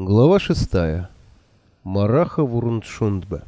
Глава шестая. Мараха Вурундшундбе.